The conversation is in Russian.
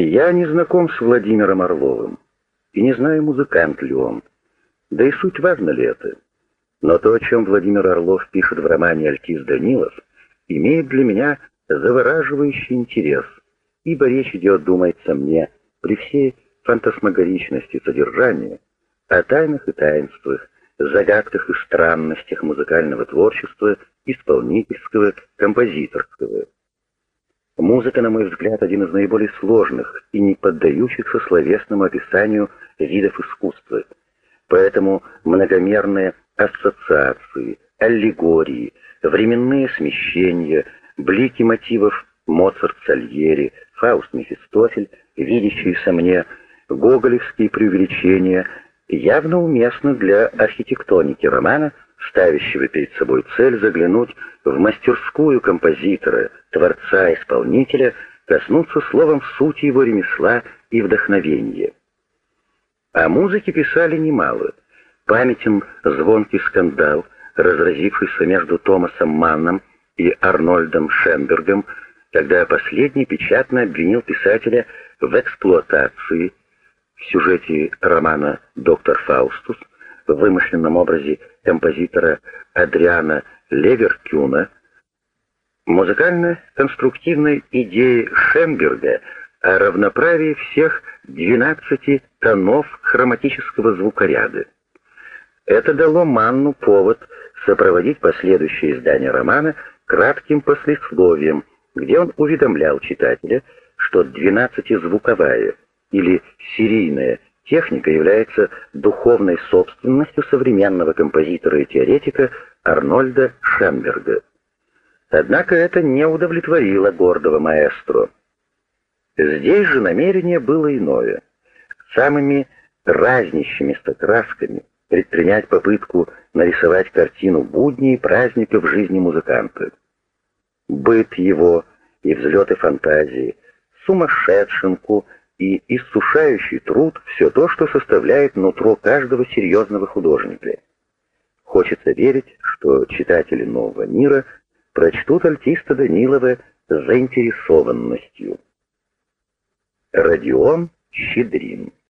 Я не знаком с Владимиром Орловым и не знаю, музыкант ли он. Да и суть важно ли это. Но то, о чем Владимир Орлов пишет в романе «Альтис Данилов», имеет для меня завораживающий интерес, ибо речь идет, думается мне, при всей фантасмагоричности содержания, о тайнах и таинствах, загадках и странностях музыкального творчества, исполнительского, композиторского. Музыка, на мой взгляд, один из наиболее сложных и не поддающихся словесному описанию видов искусства. Поэтому многомерные ассоциации, аллегории, временные смещения, блики мотивов Моцарт, Сальери, Фауст, Мефистофель, видящиеся мне, гоголевские преувеличения, явно уместны для архитектоники романа, ставящего перед собой цель заглянуть в мастерскую композитора, творца-исполнителя, коснуться словом сути его ремесла и вдохновения. О музыке писали немало. Памятен звонкий скандал, разразившийся между Томасом Манном и Арнольдом Шенбергом, когда последний печатно обвинил писателя в эксплуатации в сюжете романа «Доктор Фаустус» в вымышленном образе композитора Адриана Леверкюна, музыкально-конструктивной идеи Шемберга о равноправии всех 12 тонов хроматического звукоряда. Это дало Манну повод сопроводить последующее издание романа кратким послесловием, где он уведомлял читателя, что 12-звуковая или серийная техника является духовной собственностью современного композитора и теоретика Арнольда Шемберга. Однако это не удовлетворило гордого маэстро. Здесь же намерение было иное. Самыми разнящимися красками предпринять попытку нарисовать картину будней и праздника в жизни музыканта. Быт его и взлеты фантазии, сумасшедшенку и иссушающий труд — все то, что составляет нутро каждого серьезного художника. Хочется верить, что читатели «Нового мира» прочтут альтиста Данилова заинтересованностью. Родион Щедрин